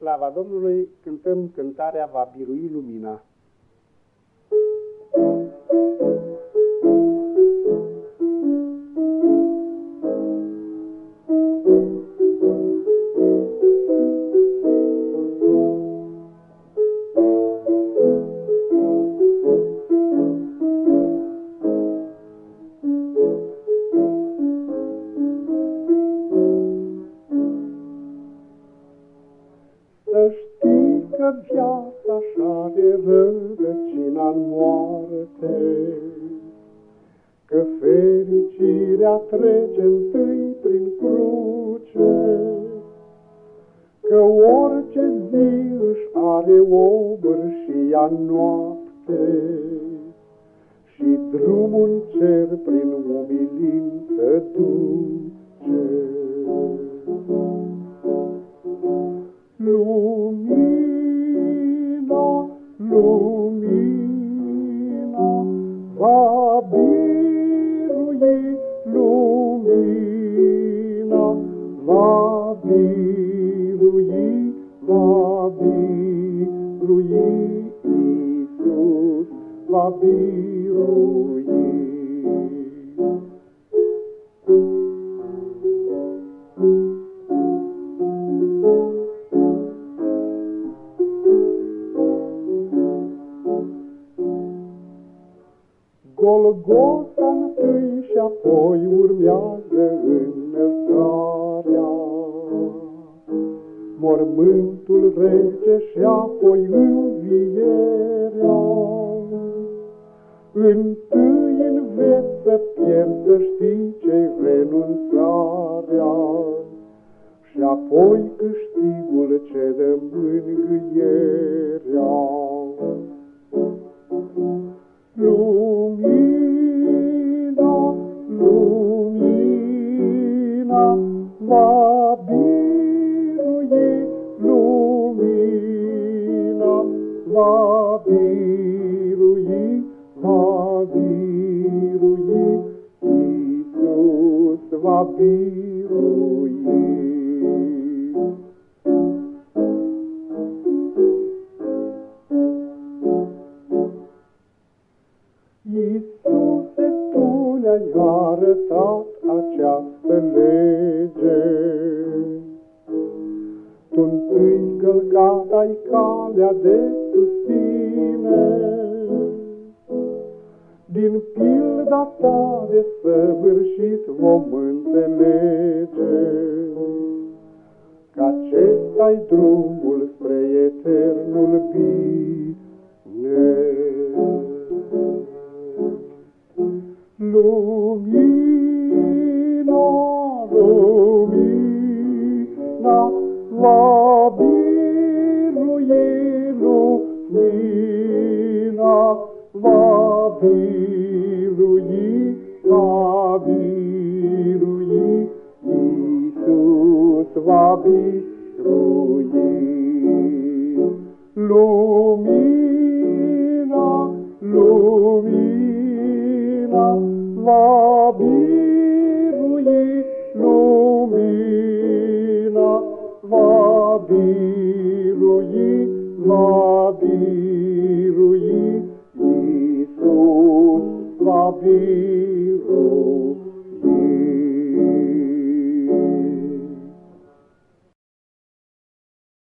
slava Domnului, cântăm cântarea Va birui lumina. Să știi că viața așa de rădăcina în moarte, Că fericirea trece întâi prin cruce, Că orice zi își are o bârșia noapte, Și drumul în cer prin umilință duce. Va birui, Iisus va birui. Golgota întâi și apoi urmează înălțarea. Mormântul rece și apoi învierea. Întâi în veță pierd să știi ce renunțarea și apoi câștigul ce dă mângâierea. Va birui, va birui, Iisus va birui. Iisuse, Tu ne-ai arătat această lege. Tu întâi călcat ai calea de susține, din pilda ta de săvârșit vom înțelege că acesta-i drumul spre eternul bine. Lumii va birui birui, va birui, Iisus va birui. Lumina, lumina, va birui lumina, va birui, va birui, papirul.